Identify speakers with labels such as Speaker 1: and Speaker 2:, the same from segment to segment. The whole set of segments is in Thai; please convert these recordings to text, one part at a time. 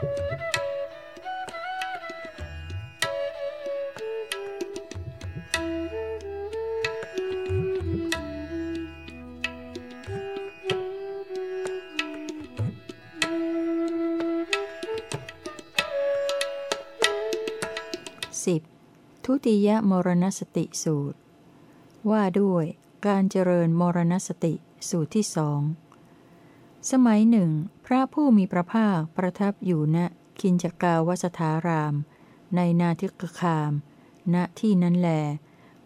Speaker 1: 10. ทุติยมรณสติสูตร ว่าด้วยการเจริญมรณสติสูตรที่สอง สมัยหนึ่ง ระผู้มีพระภาคประทับอยู่ณคินจกาวสถาราม ในนาทิกคาม ณที่นั้นแล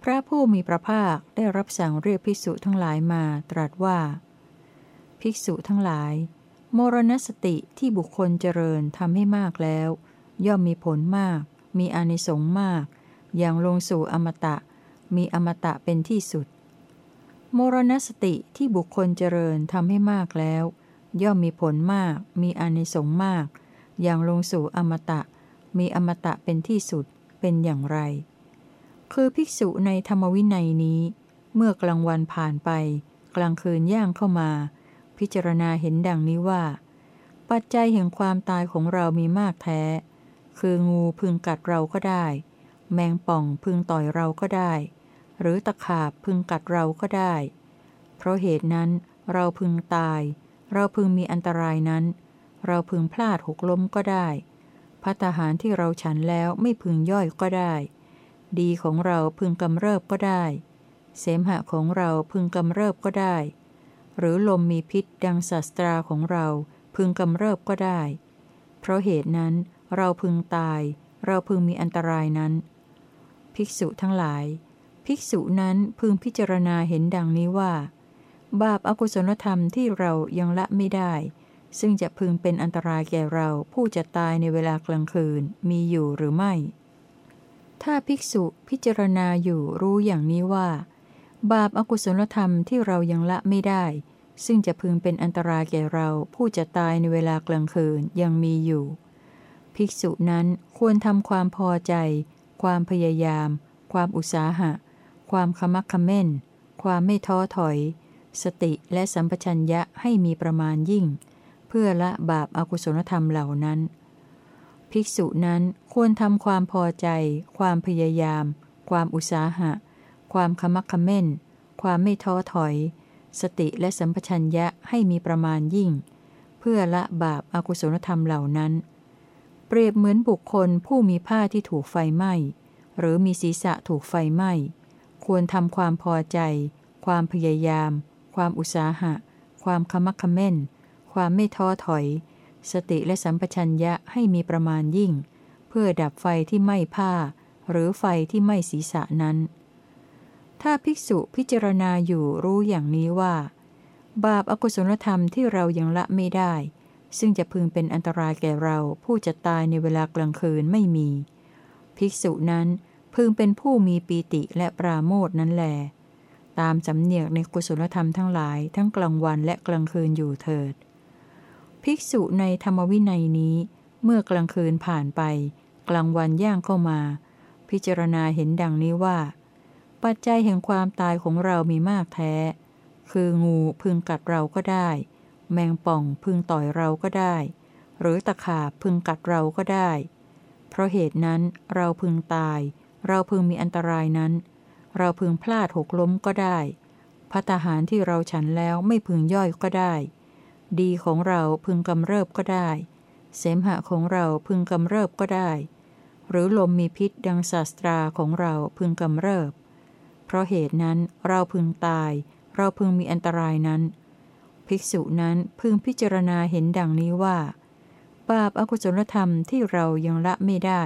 Speaker 1: พระผู้มีพระภาคได้รับสั่งเรียกภิกษุทั้งหลายมาตรัสว่า ภิกษุทั้งหลาย มรณสติที่บุคคลเจริญทำให้มากแล้ว ย่อมมีผลมาก มีอานิสงส์มาก อย่างลงสู่อมตะ มีอมตะเป็นที่สุด มรณสติที่บุคคลเจริญทำให้มากแล้ว ย่อมมีผลมาก มีอานิสงส์มาก อย่างลงสู่อมตะ มีอมตะเป็นที่สุด เป็นอย่างไร คือภิกษุในธรรมวินัยนี้ เมื่อกลางวันผ่านไป กลางคืนย่างเข้ามา พิจารณาเห็นดังนี้ว่า ปัจจัยแห่งความตายของเรามีมากแท้ คืองูพึงกัดเราก็ได้ แมงป่องพึงต่อยเราก็ได้ หรือตะขาบพึงกัดเราก็ได้ เพราะเหตุนั้นเราพึงตาย เราพึงมีอันตรายนั้น เราพึงพลาดหกล้มก็ได้พัตหารที่เราฉันแล้วไม่พึงย่อยก็ได้ ดีของเราพึงกำเริบก็ได้ เสมหะของเราพึงกำเริบก็ได้ หรือลมมีพิษดังศาสตราของเราพึงกำเริบก็ได้ เพราะเหตุนั้นเราพึงตาย เราพึงมีอันตรายนั้น ภิกษุทั้งหลาย ภิกษุนั้นพึงพิจารณาเห็นดังนี้ว่า บาปอากุศลธรรมที่เรายังละไม่ได้ ซึ่งจะพึงเป็นอันตรายแก่เราผู้จะตายในเวลากลางคืนมีอยู่หรือไม่ ถ้าภิกษุพิจารณาอยู่รู้อย่างนี้ว่า บาปอากุศลธรรมที่เรายังละไม่ได้ ซึ่งจะพึงเป็นอันตรายแก่เราผู้จะตายในเวลากลางคืนยังมีอยู่ ภิกษุนั้นควรทำความพอใจ ความพยายาม ความอุตสาหะ ความขมักขม้น ความไม่ท้อถอย สติและสัมปชัญญะให้มีประมาณยิ่ง เพื่อละบาปอากุศลธรรมเหล่านั้น ภิกษุนั้นควรทำความพอใจ ความพยายาม ความอุตสาหะ ความขมักขม้น ความไม่ท้อถอย สติและสัมปชัญญะให้มีประมาณยิ่ง เพื่อละบาปอากุศลธรรมเหล่านั้น เปรียบเหมือนบุคคลผู้มีผ้าที่ถูกไฟไหม้ หรือมีศีรษะถูกไฟไหม้ ควรทำความพอใจ ความพยายาม ความอุตสาหะ ความขมักขม้น ความไม่ท้อถอย สติและสัมปชัญญะให้มีประมาณยิ่ง เพื่อดับไฟที่ไหม้ผ้า หรือไฟที่ไหม้ศีรษะนั้น ถ้าภิกษุพิจารณาอยู่รู้อย่างนี้ว่า บาปอากุศลธรรมที่เรายังละไม่ได้ ซึ่งจะพึงเป็นอันตรายแก่เราผู้จะตายในเวลากลางคืนไม่มี ภิกษุนั้นพึงเป็นผู้มีปีติและปราโมทนั้นแล ตามสำเนียกในกุศลธรรมทั้งหลายทั้งกลางวันและกลางคืนอยู่เถิด ภิกษุในธรรมวินัยนี้ เมื่อกลางคืนผ่านไป กลางวันย่างเข้ามา พิจารณาเห็นดังนี้ว่า ปัจจัยแห่งความตายของเรามีมากแท้ คืองูพึงกัดเราก็ได้ แมงป่องพึงต่อยเราก็ได้ หรือตะขาบพึงกัดเราก็ได้ เพราะเหตุนั้นเราพึงตาย เราพึงมีอันตรายนั้น เราพึงพลาดหกล้มก็ได้พัตหารที่เราฉันแล้วไม่พึงย่อยก็ได้ ดีของเราพึงกำเริบก็ได้ เสมหะของเราพึงกำเริบก็ได้ หรือลมมีพิษดังศาสตราของเราพึงกำเริบ เพราะเหตุนั้นเราพึงตาย เราพึงมีอันตรายนั้น ภิกษุนั้นพึงพิจารณาเห็นดังนี้ว่า บาปอากุศลธรรมที่เรายังละไม่ได้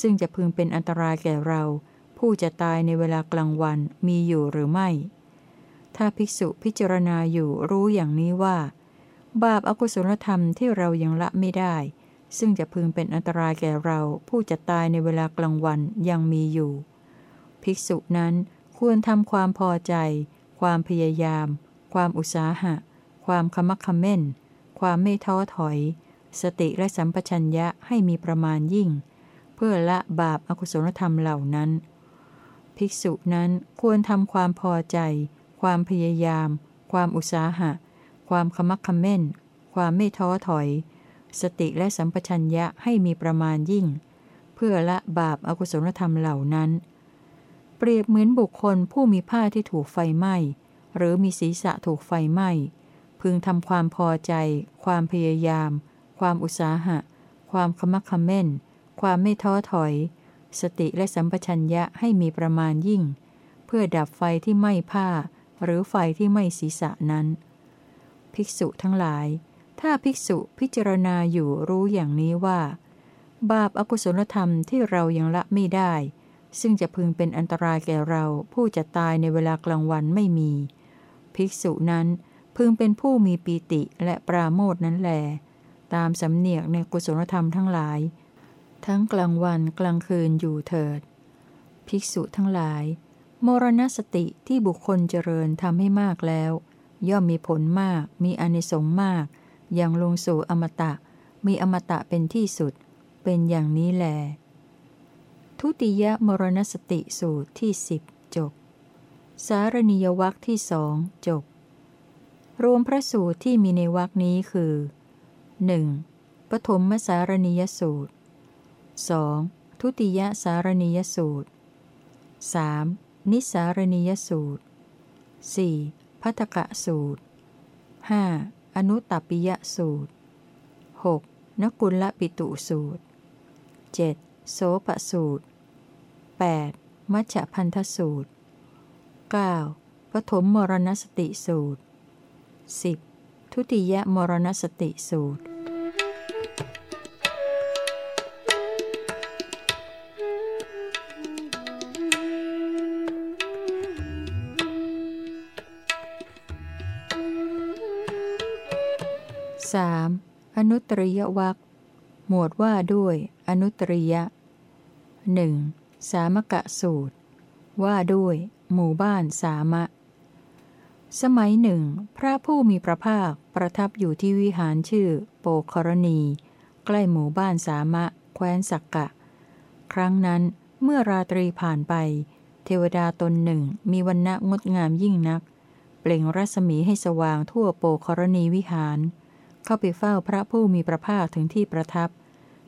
Speaker 1: ซึ่งจะพึงเป็นอันตรายแก่เรา ผู้จะตายในเวลากลางวันมีอยู่หรือไม่ ถ้าภิกษุพิจารณาอยู่รู้อย่างนี้ว่า บาปอากุศลธรรมที่เรายังละไม่ได้ ซึ่งจะพึงเป็นอันตรายแก่เราผู้จะตายในเวลากลางวันยังมีอยู่ ภิกษุนั้นควรทำความพอใจ ความพยายาม ความอุตสาหะ ความขมักขม้น ความไม่ท้อถอย สติและสัมปชัญญะให้มีประมาณยิ่ง เพื่อละบาปอากุศลธรรมเหล่านั้น ภิกษุนั้นควรทำความพอใจ ความพยายาม ความอุตสาหะ ความขมักขม้น ความไม่ท้อถอย สติและสัมปชัญญะให้มีประมาณยิ่ง เพื่อละบาปอากุศลธรรมเหล่านั้น เปรียบเหมือนบุคคลผู้มีผ้าที่ถูกไฟไหม้ หรือมีศีรษะถูกไฟไหม้ พึงทำความพอใจ ความพยายาม ความอุตสาหะ ความขมักขม้น ความไม่ท้อถอย สติและสัมปชัญญะให้มีประมาณยิ่ง เพื่อดับไฟที่ไหม้ผ้า หรือไฟที่ไหม้ศีรษะนั้น ภิกษุทั้งหลาย ถ้าภิกษุพิจารณาอยู่รู้อย่างนี้ว่า บาปอากุศลธรรมที่เรายังละไม่ได้ ซึ่งจะพึงเป็นอันตรายแก่เราผู้จะตายในเวลากลางวันไม่มี ภิกษุนั้นพึงเป็นผู้มีปีติและปราโมทนั้นแหลตามสำเนียกในกุศลธรรมทั้งหลาย ทั้งกลางวันกลางคืนอยู่เถิด ภิกษุทั้งหลาย มรณสติที่บุคคลเจริญทำให้มากแล้ว ย่อมมีผลมาก มีอนิสงส์มาก อย่างลงสู่อมตะ มีอมตะเป็นที่สุด เป็นอย่างนี้แล ทุติยมรณสติสูตรที่สิบจบ สารณียวักที่สองจบ รวมพระสูตรที่มีในวักนี้คือ 1. ปฐมสารณียสูตร 2. ทุติยสารณียสูตร 3. นิสารณียสูตร 4. พัทกะสูตร 5. อนุตตปิยสูตร 6. นกุลละปิตุสูตร 7. โสปสูตร 8. มัชพันธสูตร 9. ปฐมมรณสติสูตร 10. ทุติยมรณสติสูตร สอนุตริยวักหมวดว่าด้วย อนุตริยะหนึ่งสามกะสูตร ว่าด้วย หมู่บ้านสามะ สมัยหนึ่ง พระผู้มีพระภาคประทับอยู่ที่วิหารชื่อ โปครณี ใกล้หมู่บ้านสามะ แคว้นสักกะ ครั้งนั้นเมื่อราตรีผ่านไป เทวดาตนหนึ่งมีวันณะงดงามยิ่งนัก เปล่งรัศมีให้สว่างทั่วโปครณีวิหาร เข้าไปเฝ้าพระผู้มีพระภาคถึงที่ประทับ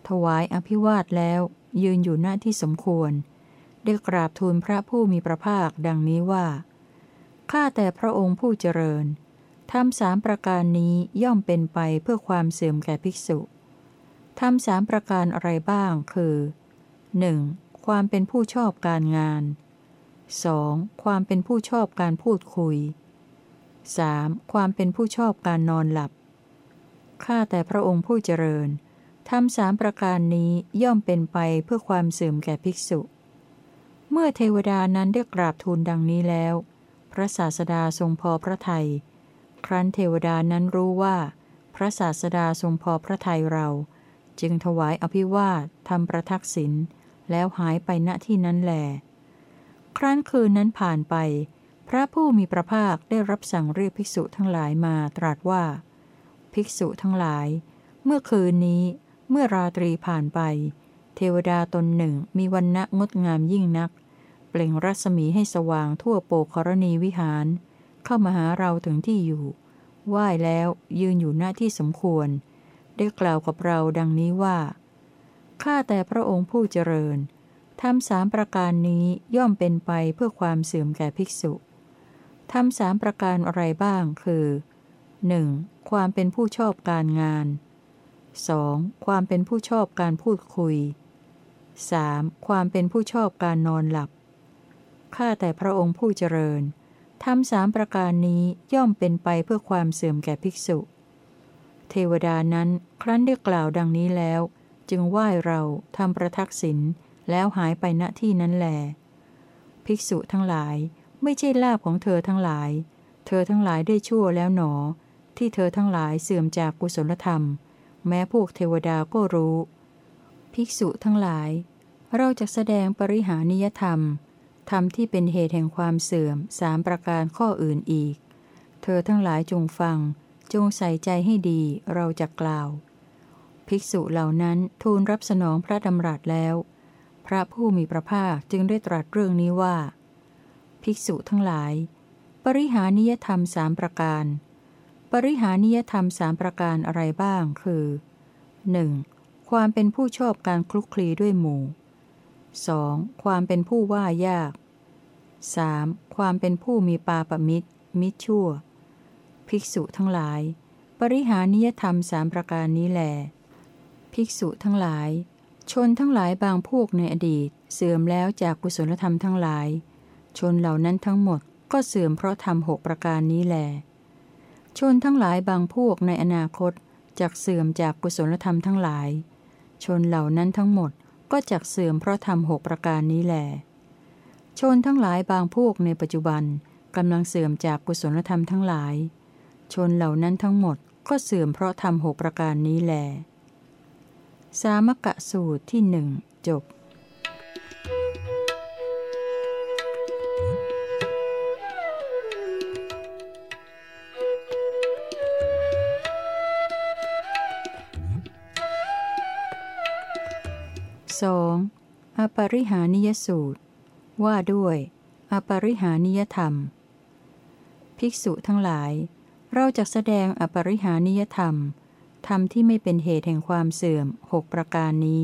Speaker 1: ถวายอภิวาทแล้วยืนอยู่หน้าที่สมควร ได้กราบทูลพระผู้มีพระภาคดังนี้ว่า ข้าแต่พระองค์ผู้เจริญทำสามประการนี้ย่อมเป็นไปเพื่อความเสื่อมแก่ภิกษุทำสามประการอะไรบ้างคือ 1. ความเป็นผู้ชอบการงาน 2. ความเป็นผู้ชอบการพูดคุย 3. ความเป็นผู้ชอบการนอนหลับ ข้าแต่พระองค์ผู้เจริญทำสามประการนี้ย่อมเป็นไปเพื่อความเสื่อมแก่ภิกษุ เมื่อเทวดานั้นได้กราบทูลดังนี้แล้ว พระศาสดาทรงพอพระทยัยครั้นเทวดานั้นรู้ว่า พระศาสดาทรงพอพระทัยเรา จึงถวายอภิวาททำประทักษิณแล้วหายไปณที่นั้นแหลครั้นคืนนั้นผ่านไป พระผู้มีพระภาคได้รับสั่งเรียกภิกษุทั้งหลายมาตรัสว่า ภิกษุทั้งหลาย เมื่อคืนนี้ เมื่อราตรีผ่านไป เทวดาตนหนึ่งมีวันณะงดงามยิ่งนัก เปล่งรัศมีให้สว่างทั่วโปกรณีวิหาร เข้ามาหาเราถึงที่อยู่ ไหว้แล้วยืนอยู่หน้าที่สมควร ได้กล่าวกับเราดังนี้ว่า ข้าแต่พระองค์ผู้เจริญทำสามประการนี้ย่อมเป็นไปเพื่อความเสื่อมแก่ภิกษุทำสามประการอะไรบ้างคือ 1. ความเป็นผู้ชอบการงาน 2. ความเป็นผู้ชอบการพูดคุย 3. ความเป็นผู้ชอบการนอนหลับ ข้าแต่พระองค์ผู้เจริญทำสามประการนี้ย่อมเป็นไปเพื่อความเสื่อมแก่ภิกษุ เทวดานั้นครั้นได้กล่าวดังนี้แล้ว จึงไหว้เราทำประทักษิณแล้วหายไปณที่นั้นแล ภิกษุทั้งหลายไม่ใช่ลาบของเธอทั้งหลาย เธอทั้งหลายได้ชั่วแล้วหนอ ที่เธอทั้งหลายเสื่อมจากกุศลธรรม แม้พวกเทวดาก็รู้ ภิกษุทั้งหลาย เราจะแสดงปริหานิยธรรม ธรรมที่เป็นเหตุแห่งความเสื่อมสามประการข้ออื่นอีก เธอทั้งหลายจงฟัง จงใส่ใจให้ดีเราจะกล่าว ภิกษุเหล่านั้นทูลรับสนองพระดำรัสแล้ว พระผู้มีพระภาคจึงได้ตรัสเรื่องนี้ว่า ภิกษุทั้งหลาย ปริหานิยธรรมสามประการ ปริหานิยธรรมสามประการอะไรบ้าง คือ 1. ความเป็นผู้ชอบการคลุกคลีด้วยหมู่ 2. ความเป็นผู้ว่ายาก 3. ความเป็นผู้มีปาปมิตร มิตรชั่ว ภิกษุทั้งหลาย ปริหานิยธรรมสามประการนี้แหลภิกษุทั้งหลาย ชนทั้งหลายบางพวกในอดีต เสื่อมแล้วจากกุศลธรรมทั้งหลาย ชนเหล่านั้นทั้งหมดก็เสื่อมเพราะทำหกประการนี้แหละ ชนทั้งหลายบางพวกในอนาคตจากเสื่อมจากกุศลธรรมทั้งหลาย ชนเหล่านั้นทั้งหมดก็จากเสื่อมเพราะทำหกประการนี้แหลชนทั้งหลายบางพวกในปัจจุบันกำลังเสื่อมจากกุศลธรรมทั้งหลาย ชนเหล่านั้นทั้งหมดก็เสื่อมเพราะทำหกประการนี้แหลสามกะสูตรที่หนึ่งจบ สองอปริหานิยสูตร ว่าด้วย อปริหานิยธรรม ภิกษุทั้งหลาย เราจะแสดงอปริหานิยธรรม ธรรมที่ไม่เป็นเหตุแห่งความเสื่อมหกประการนี้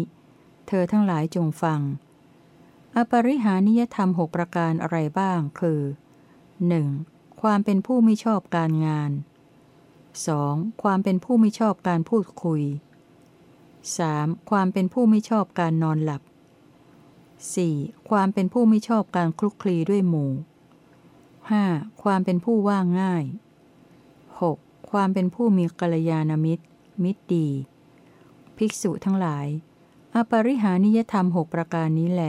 Speaker 1: เธอทั้งหลายจงฟัง อปริหานิยธรรมหกประการอะไรบ้างคือ 1. ความเป็นผู้ไม่ชอบการงาน 2. ความเป็นผู้ไม่ชอบการพูดคุย 3. ความเป็นผู้ไม่ชอบการนอนหลับ 4. ความเป็นผู้ไม่ชอบการคลุกคลีด้วยหมู่ 5. ความเป็นผู้ว่างง่าย 6. ความเป็นผู้มีกัลยาณมิตร มิตรดี ภิกษุทั้งหลาย อปริหานิยธรรมหกประการนี้แหล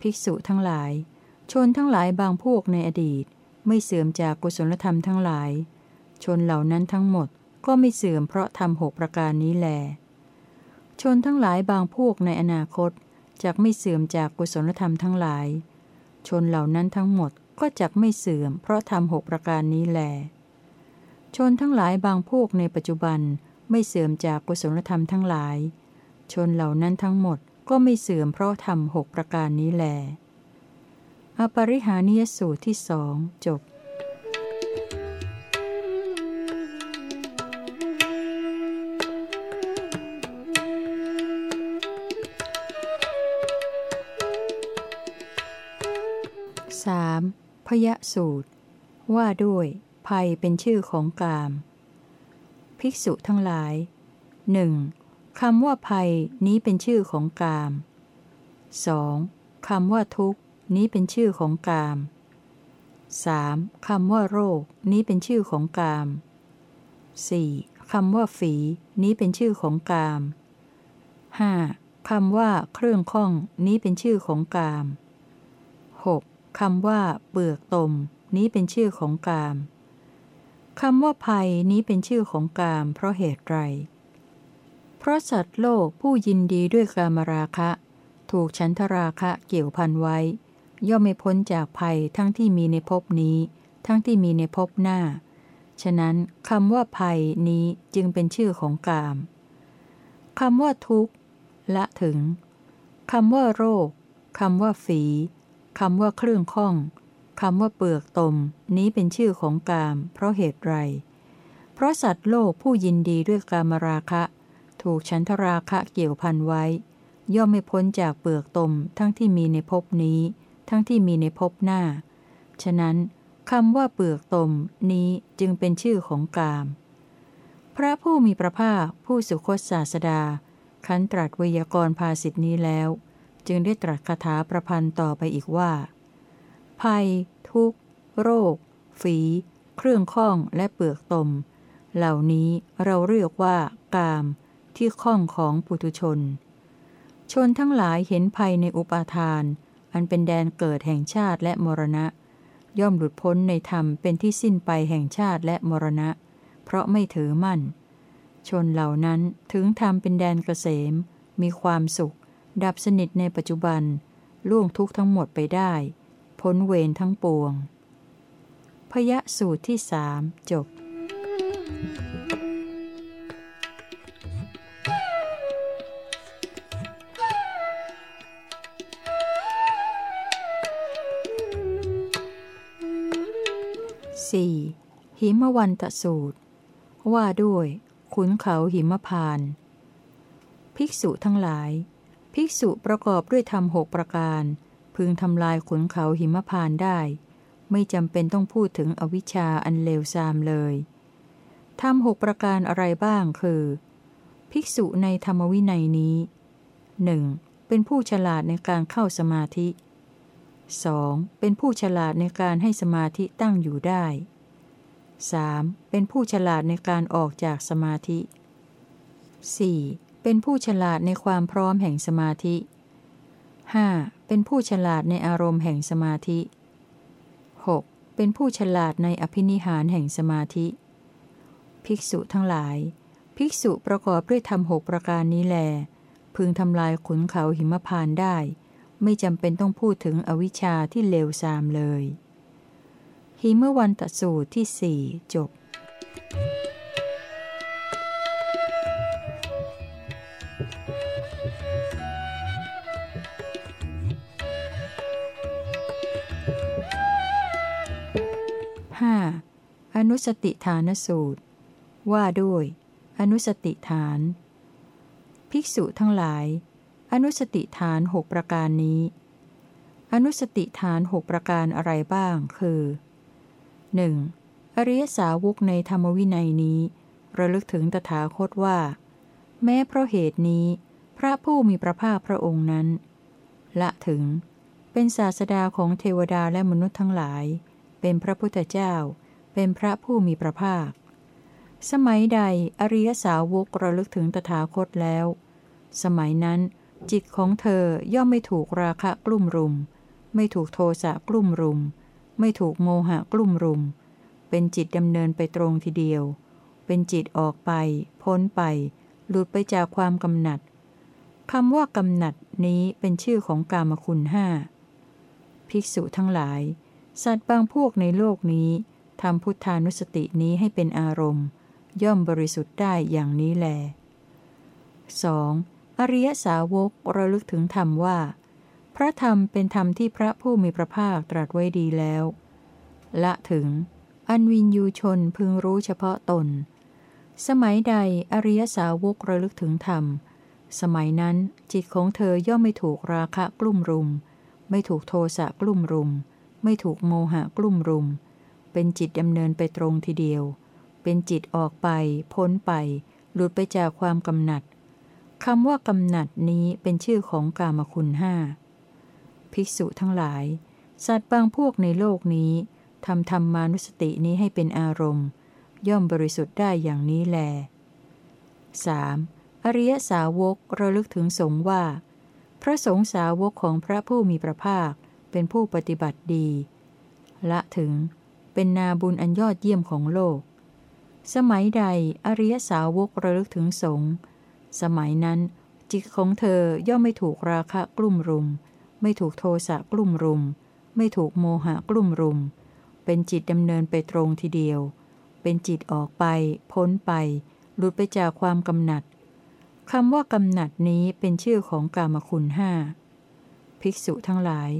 Speaker 1: ภิกษุทั้งหลาย ชนทั้งหลายบางพวกในอดีต ไม่เสื่อมจากกุศลธรรมทั้งหลาย ชนเหล่านั้นทั้งหมดก็ไม่เสื่อมเพราะทำหกประการนี้แหล ชนทั้งหลายบางพวกในอนาคตจะไม่เสื่อมจากกุศลธรรมทั้งหลาย ชนเหล่านั้นทั้งหมดก็จะไม่เสื่อม เพราะทำหกประการนี้แล ชนทั้งหลายบางพวกในปัจจุบันไม่เสื่อมจากกุศลธรรมทั้งหลาย ชนเหล่านั้นทั้งหมดก็ไม่เสื่อมเพราะทำหกประการนี้แล อปริหานิยสูตรที่สองจบ พยสูตร ว่าด้วย ภัยเป็นชื่อของกาม ภิกษุทั้งหลายหนึ่งคำว่าภัยนี้เป็นชื่อของกาม 2. คำว่าทุกนี้เป็นชื่อของกาม 3. คำว่าโรคนี้เป็นชื่อของกาม 4. คำว่าฝีนี้เป็นชื่อของกาม 5. คำว่าเครื่องข้องนี้เป็นชื่อของกาม 6. คำว่า เปลือกตม นี้เป็นชื่อของกามคำว่าภัยนี้เป็นชื่อของกาม เพราะเหตุไร เพราะสัตว์โลกผู้ยินดีด้วยกามราคะ ถูกฉันทราคะเกี่ยวพันไว้ ย่อมไม่พ้นจากภัยทั้งที่มีในภพนี้ ทั้งที่มีในภพหน้า ฉะนั้นคำว่าภัยนี้จึงเป็นชื่อของกามคำว่าทุกข์ ละถึงคำว่าโรคคำว่าฝี คำว่าเครื่องข้องคำว่าเปลือกตม นี้เป็นชื่อของกาม เพราะเหตุไร เพราะสัตว์โลกผู้ยินดีด้วยกามราคะ ถูกฉันทราคะเกี่ยวพันไว้ ย่อมไม่พ้นจากเปลือกตม ทั้งที่มีในภพนี้ ทั้งที่มีในภพหน้า ฉะนั้นคำว่าเปลือกตมนี้จึงเป็นชื่อของกาม พระผู้มีพระภาคผู้สุคตศาสดา ขันตรัสวยากรภาสิทธินี้แล้ว จึงได้ตรัสคาถาประพันธ์ต่อไปอีกว่า ภัย ทุกโรค ฝี เครื่องข้องและเปลือกตม เหล่านี้เราเรียกว่า กาม ที่ข้องของปุถุชน ชนทั้งหลายเห็นภัยในอุปาทาน อันเป็นแดนเกิดแห่งชาติและมรณะ ย่อมหลุดพ้นในธรรมเป็นที่สิ้นไปแห่งชาติและมรณะ เพราะไม่ถือมั่น ชนเหล่านั้นถึงธรรมเป็นแดนเกษม มีความสุข ดับสนิทในปัจจุบัน ล่วงทุกทั้งหมดไปได้ พ้นเวรทั้งปวง พยะสูตรที่สามจบสี่หิมวันตสูตร ว่าด้วยขุนเขาหิมพาน ภิกษุทั้งหลาย ภิกษุประกอบด้วยธรรมหกประการ พึงทำลายขุนเขาหิมพานได้ ไม่จำเป็นต้องพูดถึงอวิชชาอันเลวทรามเลยธรรมหกประการอะไรบ้างคือ ภิกษุในธรรมวินัยนี้หนึ่งเป็นผู้ฉลาดในการเข้าสมาธิ 2. เป็นผู้ฉลาดในการให้สมาธิตั้งอยู่ได้ 3. เป็นผู้ฉลาดในการออกจากสมาธิ 4. เป็นผู้ฉลาดในความพร้อมแห่งสมาธิ 5. เป็นผู้ฉลาดในอารมณ์แห่งสมาธิ 6. เป็นผู้ฉลาดในอภินิหารแห่งสมาธิ ภิกษุทั้งหลาย ภิกษุประกอบด้วยธรรมหประการนี้แล พึงทำลายขุนเขาหิมพานได้ ไม่จำเป็นต้องพูดถึงอวิชชาที่เลวทรามเลย หิมวันตัดสูตรที่สี่จบ you. 15อนุสติฐานสูตร ว่าด้วย อนุสติฐาน ภิกษุทั้งหลาย อนุสติฐานหกประการนี้ อนุสติฐานหกประการอะไรบ้าง คือ 1. อริยสาวกในธรรมวินัยนี้ ระลึกถึงตถาคตว่า แม้เพราะเหตุนี้ พระผู้มีพระภาคพระองค์นั้น ละถึงเป็นศาสดาของเทวดาและมนุษย์ทั้งหลาย เป็นพระพุทธเจ้า เป็นพระผู้มีพระภาค สมัยใดอริยสาวกระลึกถึงตถาคตแล้ว สมัยนั้น จิตของเธอย่อมไม่ถูกราคะกลุ่มรุม ไม่ถูกโทสะกลุ่มรุม ไม่ถูกโมหะกลุ่มรุม เป็นจิตดำเนินไปตรงทีเดียว เป็นจิตออกไป พ้นไป หลุดไปจากความกำหนัดคำว่ากำหนัดนี้เป็นชื่อของกามคุณห้าภิกษุทั้งหลาย สัตว์บางพวกในโลกนี้ทำพุทธานุสตินี้ให้เป็นอารมณ์ ย่อมบริสุทธิ์ได้อย่างนี้แล 2. อริยสาวกระลึกถึงธรรมว่า พระธรรมเป็นธรรมที่พระผู้มีพระภาคตรัสไว้ดีแล้ว ละถึง อันวินยูชนพึงรู้เฉพาะตน สมัยใดอริยสาวกระลึกถึงธรรม สมัยนั้นจิตของเธอย่อมไม่ถูกราคะกลุ่มรุม ไม่ถูกโทสะกลุ่มรุม ไม่ถูกโมหะกลุ่มรุม เป็นจิตดำเนินไปตรงทีเดียว เป็นจิตออกไป พ้นไป หลุดไปจากความกำหนัดคำว่ากำหนัดนี้เป็นชื่อของกามคุณห้าภิกษุทั้งหลาย สัตว์บางพวกในโลกนี้ทำธรรมานุสตินี้ให้เป็นอารมณ์ ย่อมบริสุทธิ์ได้อย่างนี้แล 3. อริยสาวกระลึกถึงสงว่า พระสงฆ์สาวกของพระผู้มีพระภาค เป็นผู้ปฏิบัติดี ละถึงเป็นนาบุญอันยอดเยี่ยมของโลก สมัยใดอริยสาวกระลึกถึงสงสมัยนั้น จิตของเธอย่อมไม่ถูกราคะกลุ่มรุม ไม่ถูกโทสะกลุ่มรุม ไม่ถูกโมหะกลุ่มรุม เป็นจิตดำเนินไปตรงทีเดียว เป็นจิตออกไป พ้นไป หลุดไปจากความกำหนัดคำว่ากำหนัดนี้เป็นชื่อของกามคุณห้าภิกษุทั้งหลาย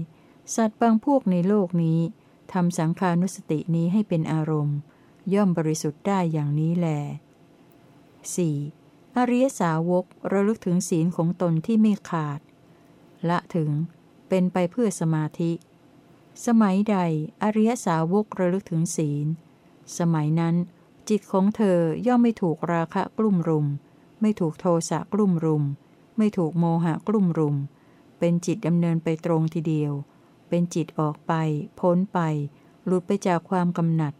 Speaker 1: สัตว์บางพวกในโลกนี้ทำสังขานุสตินี้ให้เป็นอารมณ์ ย่อมบริสุทธิ์ได้อย่างนี้แล 4. อริยสาวกระลึกถึงศีลของตนที่ไม่ขาด ละถึงเป็นไปเพื่อสมาธิ สมัยใดอริยสาวกระลึกถึงศีล สมัยนั้น จิตของเธอย่อมไม่ถูกราคะกลุ่มรุม ไม่ถูกโทสะกลุ่มรุม ไม่ถูกโมหะกลุ่มรุม เป็นจิตดำเนินไปตรงทีเดียว เป็นจิตออกไป พ้นไป หลุดไปจากความกำหนัด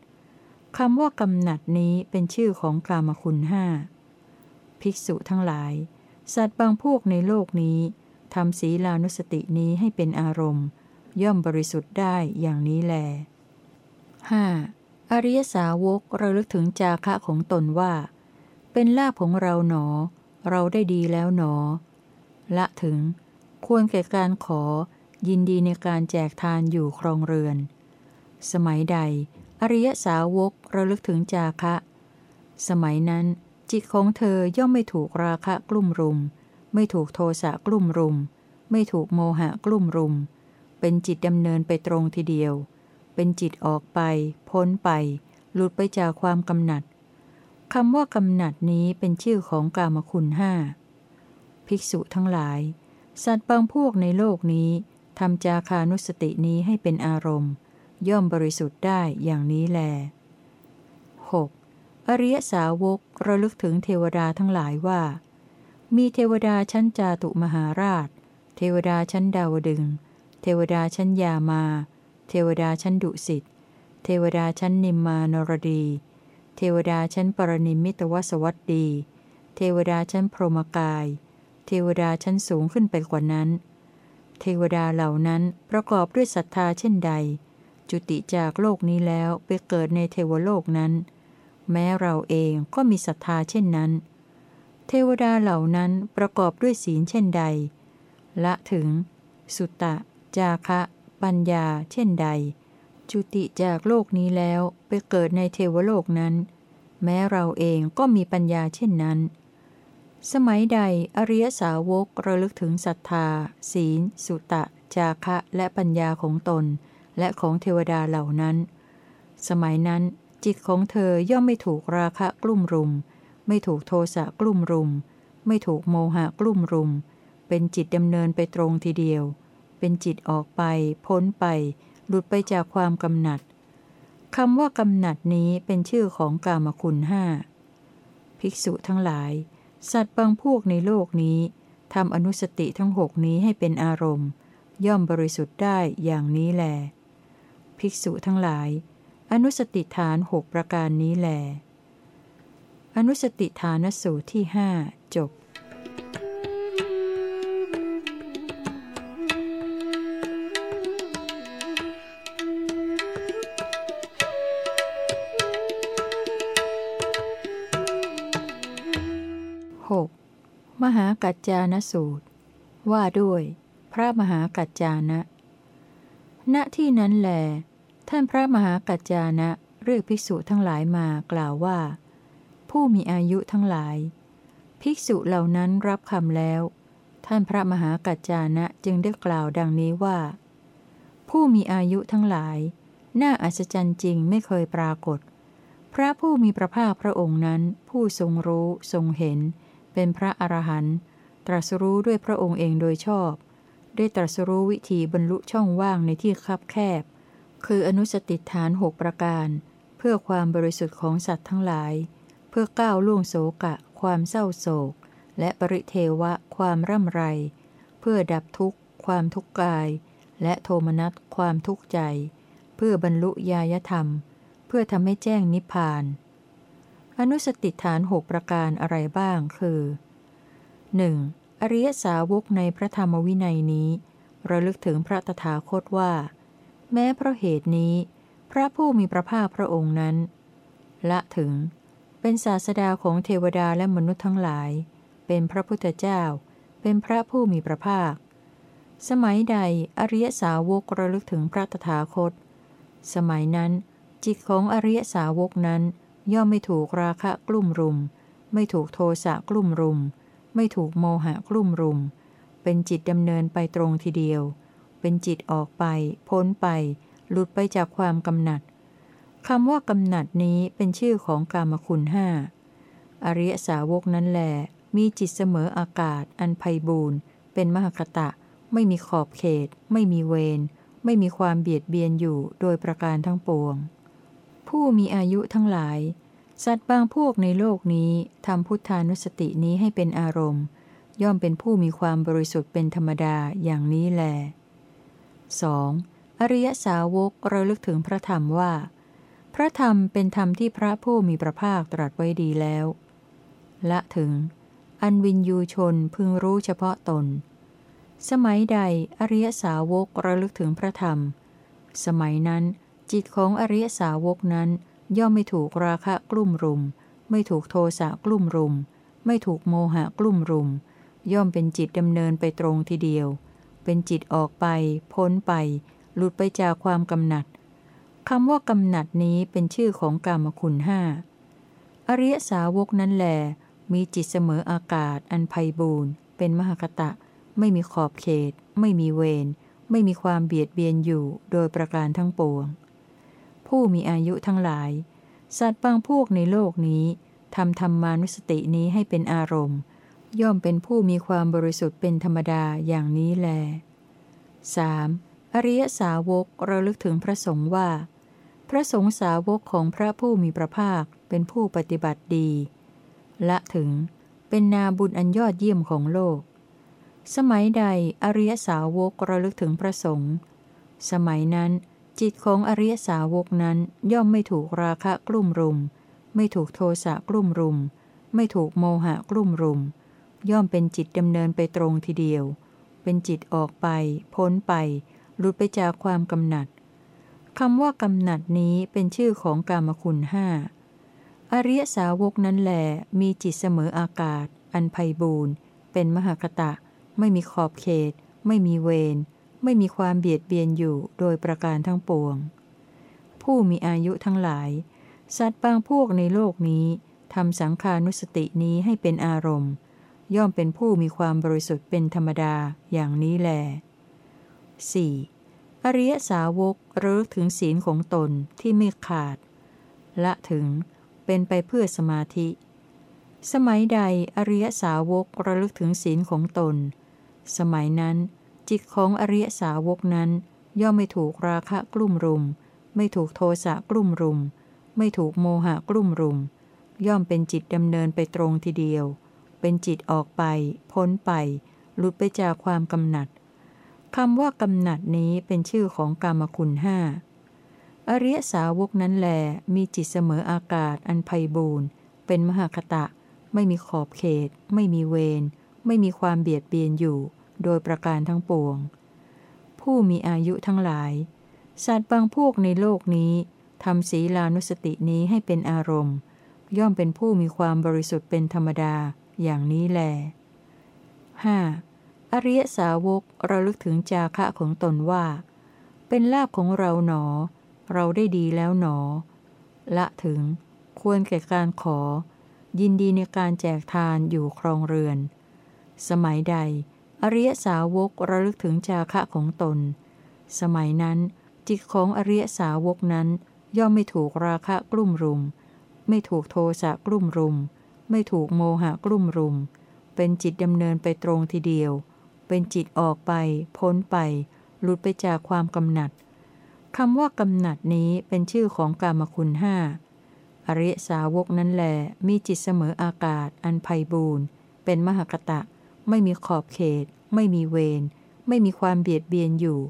Speaker 1: คำว่ากำหนัดนี้เป็นชื่อของกามคุณห้าภิกษุทั้งหลาย สัตว์บางพวกในโลกนี้ทำศีลานุสตินี้ให้เป็นอารมณ์ ย่อมบริสุทธิ์ได้อย่างนี้แล 5. อริยสาวกระลึกถึงจาคะของตนว่า เป็นลาภของเราหนอ เราได้ดีแล้วหนอ ละถึง ควรแก่การขอ ยินดีในการแจกทานอยู่ครองเรือน สมัยใด อริยสาวกระลึกถึงจาคะ สมัยนั้น จิตของเธอย่อมไม่ถูกราคะกลุ่มรุม ไม่ถูกโทสะกลุ่มรุม ไม่ถูกโมหะกลุ่มรุม เป็นจิตดำเนินไปตรงทีเดียว เป็นจิตออกไป พ้นไป หลุดไปจากความกำหนัดคำว่ากำหนัดนี้เป็นชื่อของกามคุณห้าภภิกษุทั้งหลาย สัตว์บางพวกในโลกนี้ ทำจาคานุสตินี้ให้เป็นอารมณ์ ย่อมบริสุทธิ์ได้อย่างนี้แล 6. อริยสาวกระลึกถึงเทวดาทั้งหลายว่า มีเทวดาชั้นจาตุมหาราช เทวดาชั้นดาวดึง เทวดาชั้นยามา เทวดาชั้นดุสิต เทวดาชั้นนิมมานรดี เทวดาชั้นปรนิมิตวสวัสดี เทวดาชั้นพรหมกาย เทวดาชั้นสูงขึ้นไปกว่านั้น เทวดาเหล่านั้นประกอบด้วยศรัทธาเช่นใด จุติจากโลกนี้แล้วไปเกิดในเทวโลกนั้น แม้เราเองก็มีศรัทธาเช่นนั้น เทวดาเหล่านั้นประกอบด้วยศีลเช่นใด ละถึง สุตตะจาคะ ปัญญา เช่นใด จุติจากโลกนี้แล้วไปเกิดในเทวโลกนั้น แม้เราเองก็มีปัญญาเช่นนั้น สมัยใดอริยสาวกระลึกถึงศรัทธา ศีล สุตะ จาคะและปัญญาของตน และของเทวดาเหล่านั้น สมัยนั้น จิตของเธอย่อมไม่ถูกราคะกลุ่มรุม ไม่ถูกโทสะกลุ่มรุม ไม่ถูกโมหะกลุ่มรุม เป็นจิตดำเนินไปตรงทีเดียว เป็นจิตออกไป พ้นไป หลุดไปจากความกำหนัดคำว่ากำหนัดนี้เป็นชื่อของกามคุณห้าภิกษุทั้งหลาย สัตว์บางพวกในโลกนี้ทำอนุสติทั้งหกนี้ให้เป็นอารมณ์ ย่อมบริสุทธิ์ได้อย่างนี้แล ภิกษุทั้งหลาย อนุสติฐานหกประการนี้แล อนุสติฐานสูตรที่หจบ 6. มหากัจจานสูตร ว่าด้วย พระมหากัจจานะ ณที่นั้นแล ท่านพระมหากัจจานะเรียกภิกษุทั้งหลายมากล่าวว่า ผู้มีอายุทั้งหลาย ภิกษุเหล่านั้นรับคำแล้ว ท่านพระมหากัจจานะจึงได้กล่าวดังนี้ว่า ผู้มีอายุทั้งหลาย น่าอัศจรรย์จริงไม่เคยปรากฏพระผู้มีพระภาคพระองค์นั้นผู้ทรงรู้ทรงเห็น เป็นพระอรหันต์ตรัสรู้ด้วยพระองค์เองโดยชอบ ได้ตรัสรู้วิธีบรรลุช่องว่างในที่คับแคบ คืออนุสติฐานหกประการ เพื่อความบริสุทธิ์ของสัตว์ทั้งหลาย เพื่อก้าวล่วงโศกะ ความเศร้าโศก และปริเทวะ ความร่ำไร เพื่อดับทุกข์ ความทุกข์กาย และโทมนัสความทุกข์ใจ เพื่อบรรลุญาธรรม เพื่อทำให้แจ้งนิพพาน อนุสติฐานหกประการอะไรบ้างคือ 1. อริยสาวกในพระธรรมวินัยนี้ ระลึกถึงพระตถาคตว่า แม้เพราะเหตุนี้ พระผู้มีพระภาคพระองค์นั้น ละถึง เป็นศาสดาของเทวดาและมนุษย์ทั้งหลาย เป็นพระพุทธเจ้า เป็นพระผู้มีพระภาค สมัยใดอริยสาวกระลึกถึงพระตถาคต สมัยนั้น จิตของอริยสาวกนั้น ย่อมไม่ถูกราคะกลุ่มรุม ไม่ถูกโทสะกลุ่มรุม ไม่ถูกโมหะกลุ่มรุม เป็นจิตดำเนินไปตรงทีเดียว เป็นจิตออกไป พ้นไป หลุดไปจากความกำหนัดคำว่ากำหนัดนี้เป็นชื่อของกามคุณห้าอริยสาวกนั้นแหลมีจิตเสมออากาศ อันไพบูรณ์เป็นมหคตะ ไม่มีขอบเขต ไม่มีเวร ไม่มีความเบียดเบียนอยู่โดยประการทั้งปวง ผู้มีอายุทั้งหลาย สัตว์บางพวกในโลกนี้ทำพุทธานุสตินี้ให้เป็นอารมณ์ ย่อมเป็นผู้มีความบริสุทธิ์เป็นธรรมดาอย่างนี้แล 2. อริยสาวกระลึกถึงพระธรรมว่า พระธรรมเป็นธรรมที่พระผู้มีพระภาคตรัสไว้ดีแล้ว ละถึง อันวินยูชนพึงรู้เฉพาะตน สมัยใดอริยสาวกระลึกถึงพระธรรม สมัยนั้น จิตของอริยสาวกนั้น ย่อมไม่ถูกราคะกลุ่มรุม ไม่ถูกโทสะกลุ่มรุม ไม่ถูกโมหะกลุ่มรุม ย่อมเป็นจิตดำเนินไปตรงทีเดียว เป็นจิตออกไป พ้นไป หลุดไปจากความกำหนัดคำว่ากำหนัดนี้เป็นชื่อของกามคุณห้าอริยสาวกนั้นแหลมีจิตเสมออากาศอันไพบูรณ์เป็นมหคตะ ไม่มีขอบเขต ไม่มีเวรไม่มีความเบียดเบียนอยู่โดยประการทั้งปวง ผู้มีอายุทั้งหลาย สัตว์บางพวกในโลกนี้ทำธรรมานุสตินี้ให้เป็นอารมณ์ ย่อมเป็นผู้มีความบริสุทธิ์เป็นธรรมดาอย่างนี้แล 3. อริยสาวกระลึกถึงพระสงฆ์ว่า พระสงฆ์สาวกของพระผู้มีพระภาคเป็นผู้ปฏิบัติดี ละถึงเป็นนาบุญอันยอดเยี่ยมของโลก สมัยใดอริยสาวกระลึกถึงพระสงฆ์สมัยนั้น จิตของอริยสาวกนั้นย่อมไม่ถูกราคะกลุ่มรุม ไม่ถูกโทสะกลุ่มรุม ไม่ถูกโมหะกลุ่มรุม ย่อมเป็นจิตดำเนินไปตรงทีเดียว เป็นจิตออกไป พ้นไป หลุดไปจากความกำหนัดคำว่ากำหนัดนี้เป็นชื่อของกามคุณห้าอริยสาวกนั้นแหลมีจิตเสมออากาศ อันไพบูรณ์เป็นมหากตะ ไม่มีขอบเขต ไม่มีเวร ไม่มีความเบียดเบียนอยู่โดยประการทั้งปวง ผู้มีอายุทั้งหลาย สัตว์บางพวกในโลกนี้ทำสังขานุสตินี้ให้เป็นอารมณ์ ย่อมเป็นผู้มีความบริสุทธิ์เป็นธรรมดาอย่างนี้แล 4. อริยสาวกรู้ถึงศีลของตนที่ไม่ขาด ละถึงเป็นไปเพื่อสมาธิ สมัยใดอริยสาวกระลึกถึงศีลของตน สมัยนั้น จิตของอริยสาวกนั้น ย่อมไม่ถูกราคะกลุ่มรุม ไม่ถูกโทสะกลุ่มรุม ไม่ถูกโมหะกลุ่มรุม ย่อมเป็นจิตดำเนินไปตรงทีเดียว เป็นจิตออกไป พ้นไป หลุดไปจากความกำหนัดคำว่ากำหนัดนี้เป็นชื่อของกรรมคุณห้าอริยสาวกนั้นแลมีจิตเสมออากาศอันไพบูรณ์เป็นมหาคตะ ไม่มีขอบเขต ไม่มีเวรไม่มีความเบียดเบียนอยู่ โดยประการทั้งปวง ผู้มีอายุทั้งหลาย สัตว์บางพวกในโลกนี้ทำศีลานุสตินี้ให้เป็นอารมณ์ ย่อมเป็นผู้มีความบริสุทธิ์เป็นธรรมดาอย่างนี้แล 5. อริยสาวกระลึกถึงจาคะของตนว่า เป็นลาบของเราหนอ เราได้ดีแล้วหนอ ละถึง ควรแก่การขอ ยินดีในการแจกทานอยู่ครองเรือน สมัยใด อริยสาวกระลึกถึงจาคะของตน สมัยนั้น จิตของอริยสาวกนั้น ย่อมไม่ถูกราคะกลุ่มรุม ไม่ถูกโทสะกลุ่มรุม ไม่ถูกโมหะกลุ่มรุม เป็นจิตดำเนินไปตรงทีเดียว เป็นจิตออกไป พ้นไป หลุดไปจากความกำหนัดคำว่ากำหนัดนี้เป็นชื่อของกามคุณห้าอริยสาวกนั้นแหลมีจิตเสมออากาศอันไพบูรณ์เป็นมหากตะ ไม่มีขอบเขต ไม่มีเวร ไม่มีความเบียดเบียนอยู่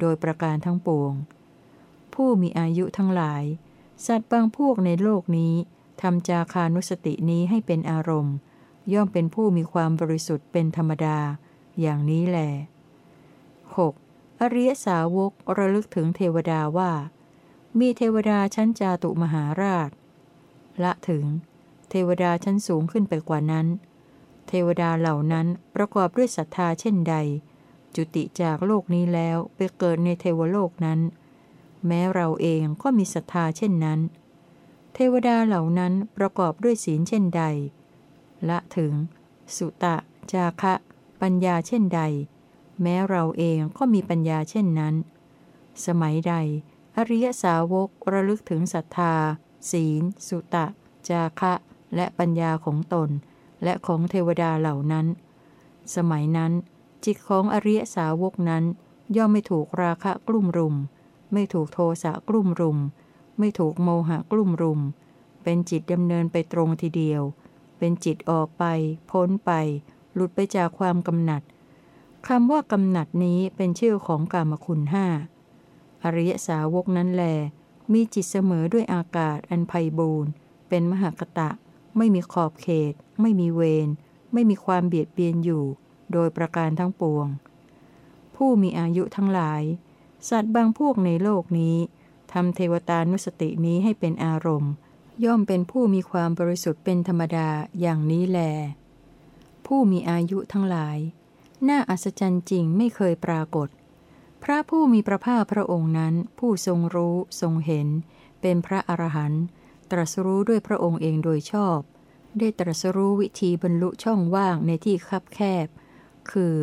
Speaker 1: โดยประการทั้งปวง ผู้มีอายุทั้งหลาย สัตว์บางพวกในโลกนี้ทำจาคานุสตินี้ให้เป็นอารมณ์ ย่อมเป็นผู้มีความบริสุทธิ์เป็นธรรมดา อย่างนี้แหล 6. อริยสาวกระลึกถึงเทวดาว่า มีเทวดาชั้นจาตุมหาราช ละถึง เทวดาชั้นสูงขึ้นไปกว่านั้น เทวดาเหล่านั้นประกอบด้วยศรัทธาเช่นใด จุติจากโลกนี้แล้วไปเกิดในเทวโลกนั้น แม้เราเองก็มีศรัทธาเช่นนั้น เทวดาเหล่านั้นประกอบด้วยศีลเช่นใด ละถึง สุตะ จาคะ ปัญญาเช่นใด แม้เราเองก็มีปัญญาเช่นนั้น สมัยใด อริยสาวกระลึกถึงศรัทธา ศีล สุตะ จาคะ และปัญญาของตน และของเทวดาเหล่านั้น สมัยนั้น จิตของอริยสาวกนั้น ย่อมไม่ถูกราคะกลุ่มรุม ไม่ถูกโทสะกลุ่มรุม ไม่ถูกโมหะกลุ่มรุม เป็นจิตดำเนินไปตรงทีเดียว เป็นจิตออกไป พ้นไป หลุดไปจากความกำหนัดคำว่ากำหนัดนี้เป็นชื่อของกามคุณห้าอริยสาวกนั้นแล มีจิตเสมอด้วยอากาศอันไพบูรณ์เป็นมหากตะ ไม่มีขอบเขต ไม่มีเวร ไม่มีความเบียดเบียนอยู่ โดยประการทั้งปวง ผู้มีอายุทั้งหลาย สัตว์บางพวกในโลกนี้ทำเทวตานุสตินี้ให้เป็นอารมณ์ ย่อมเป็นผู้มีความบริสุทธิ์เป็นธรรมดาอย่างนี้แล ผู้มีอายุทั้งหลาย น่าอัศจรรย์จริงไม่เคยปรากฏ พระผู้มีพระภาคพระองค์นั้น ผู้ทรงรู้ทรงเห็น เป็นพระอรหันต์ ตรัสรู้ด้วยพระองค์เองโดยชอบ ได้ตรัสรู้วิธีบรรลุช่องว่างในที่คับแคบ คือ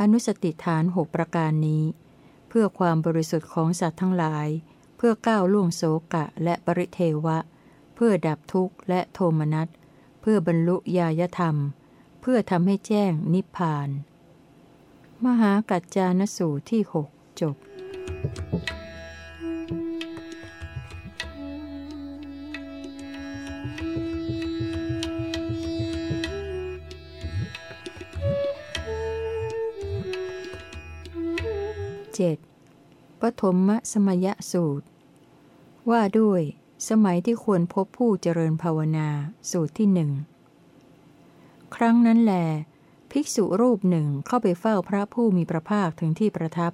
Speaker 1: อนุสติฐานหกประการนี้ เพื่อความบริสุทธิ์ของสัตว์ทั้งหลาย เพื่อก้าวล่วงโสกะและปริเทวะ เพื่อดับทุกข์และโทมนัส เพื่อบรรลุญาธรรม เพื่อทำให้แจ้งนิพพาน มหากัจจานสูตรที่หกจบ 7. ปฐมสมยสูตร ว่าด้วย สมัยที่ควรพบผู้เจริญภาวนาสูตรที่หนึ่งครั้งนั้นแล ภิกษุรูปหนึ่งเข้าไปเฝ้าพระผู้มีพระภาคถึงที่ประทับ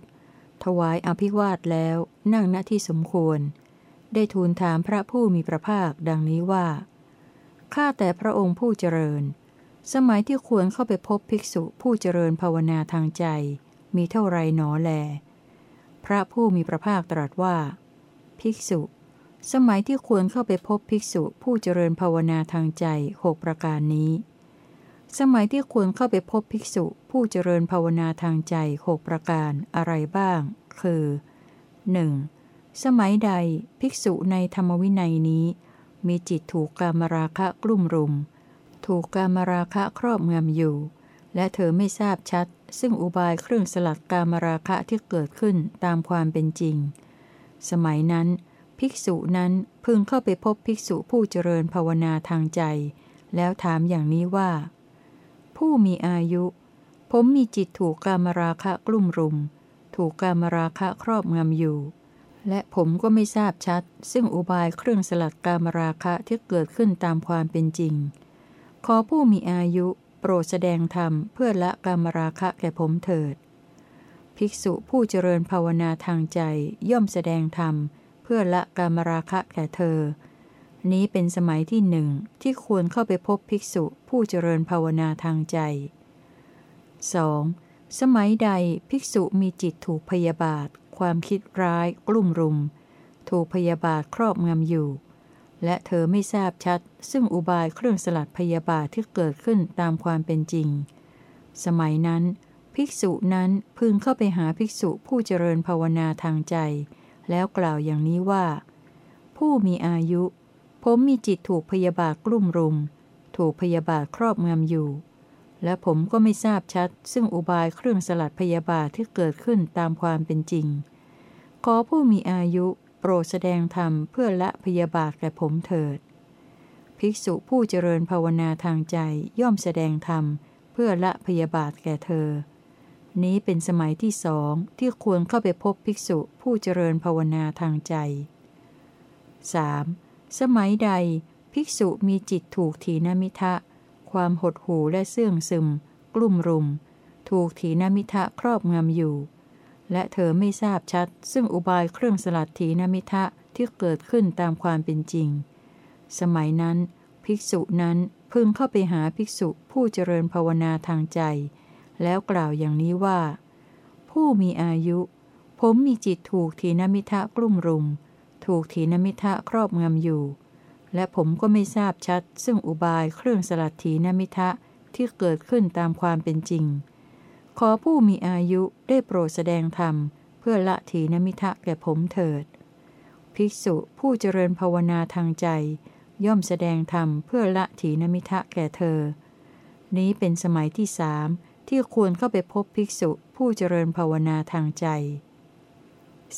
Speaker 1: ถวายอภิวาทแล้วนั่งณที่สมควร ได้ทูลถามพระผู้มีพระภาคดังนี้ว่า ข้าแต่พระองค์ผู้เจริญ สมัยที่ควรเข้าไปพบภิกษุผู้เจริญภาวนาทางใจ มีเท่าไรหนอแล พระผู้มีพระภาคตรัสว่า ภิกษุ สมัยที่ควรเข้าไปพบภิกษุผู้เจริญภาวนาทางใจหกประการนี้ สมัยที่ควรเข้าไปพบภิกษุผู้เจริญภาวนาทางใจหกประการอะไรบ้าง คือ 1. สมัยใดภิกษุในธรรมวินัยนี้ มีจิตถูกกามราคะกลุ่มรุม ถูกกามราคะครอบงำอยู่ และเธอไม่ทราบชัด ซึ่งอุบายเครื่องสลัดกามราคะที่เกิดขึ้นตามความเป็นจริง สมัยนั้น ภิกษุนั้นพึงเข้าไปพบภิกษุผู้เจริญภาวนาทางใจ แล้วถามอย่างนี้ว่า ผู้มีอายุ ผมมีจิตถูกกามราคะกลุ่มรุม ถูกกามราคะครอบงำอยู่ และผมก็ไม่ทราบชัด ซึ่งอุบายเครื่องสลัดกามราคะที่เกิดขึ้นตามความเป็นจริง ขอผู้มีอายุ ปรดแสดงธรรมเพื่อละกามราคะแก่ผมเถิด ภิกษุผู้เจริญภาวนาทางใจย่อมแสดงธรรม เพื่อละกามราคะแก่เธอ นี้เป็นสมัยที่หนึ่งที่ควรเข้าไปพบภิกษุผู้เจริญภาวนาทางใจ 2. สมัยใดภิกษุมีจิตถูกพยาบาท ความคิดร้าย กลุ่มรุม ถูกพยาบาทครอบงำอยู่ และเธอไม่ทราบชัด ซึ่งอุบายเครื่องสลัดพยาบาทที่เกิดขึ้นตามความเป็นจริง สมัยนั้น ภิกษุนั้นพึงเข้าไปหาภิกษุผู้เจริญภาวนาทางใจ แล้วกล่าวอย่างนี้ว่า ผู้มีอายุ ผมมีจิตถูกพยาบาทกลุ่มรุม ถูกพยาบาทครอบงำอยู่ และผมก็ไม่ทราบชัด ซึ่งอุบายเครื่องสลัดพยาบาทที่เกิดขึ้นตามความเป็นจริง ขอผู้มีอายุ ปรดแสดงธรรมเพื่อละพยาบาทแก่ผมเถิด ภิกษุผู้เจริญภาวนาทางใจย่อมแสดงธรรมเพื่อละพยาบาทแก่เธอ นี้เป็นสมัยที่สองที่ควรเข้าไปพบภิกษุผู้เจริญภาวนาทางใจ 3. สมัยใด ภิกษุมีจิตถูกถีนมิทะ ความหดหู่และเสื่องซึม กลุ่มรุม ถูกถีนมิทะครอบงำอยู่ และเธอไม่ทราบชัด ซึ่งอุบายเครื่องสลัดถีนมิทะที่เกิดขึ้นตามความเป็นจริง สมัยนั้น ภิกษุนั้นพึงเข้าไปหาภิกษุผู้เจริญภาวนาทางใจ แล้วกล่าวอย่างนี้ว่า ผู้มีอายุ ผมมีจิตถูกถีนมิทะกลุ่มรุม ถูกถีนมิทะครอบงำอยู่ และผมก็ไม่ทราบชัด ซึ่งอุบายเครื่องสลัดถีนมิทะที่เกิดขึ้นตามความเป็นจริง ขอผู้มีอายุได้โปรดแสดงธรรม เพื่อละถีนมิทะแก่ผมเถิด ภิกษุผู้เจริญภาวนาทางใจ ย่อมแสดงธรรมเพื่อละถีนมิทะแก่เธอ นี้เป็นสมัยที่สามที่ควรเข้าไปพบภิกษุผู้เจริญภาวนาทางใจ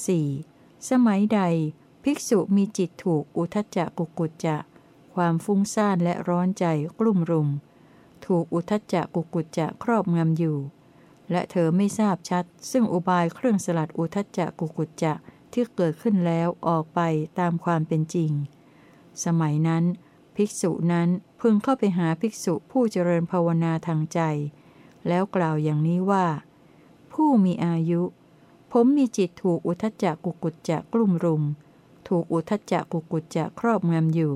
Speaker 1: 4. สมัยใด ภิกษุมีจิตถูกอุทจจะกุกุจจะ ความฟุ้งซ่านและร้อนใจกลุ่มรุม ถูกอุทจจะกุกุจจะครอบงำอยู่ และเธอไม่ทราบชัด ซึ่งอุบายเครื่องสลัดอุทจจะกุกุจจะที่เกิดขึ้นแล้วออกไปตามความเป็นจริง สมัยนั้น ภิกษุนั้นพึงเข้าไปหาภิกษุผู้เจริญภาวนาทางใจ แล้วกล่าวอย่างนี้ว่า ผู้มีอายุ ผมมีจิตถูกอุทจจะกุกุจจะกลุ่มรุม ถูกอุทจจะกุกุจจะครอบงำอยู่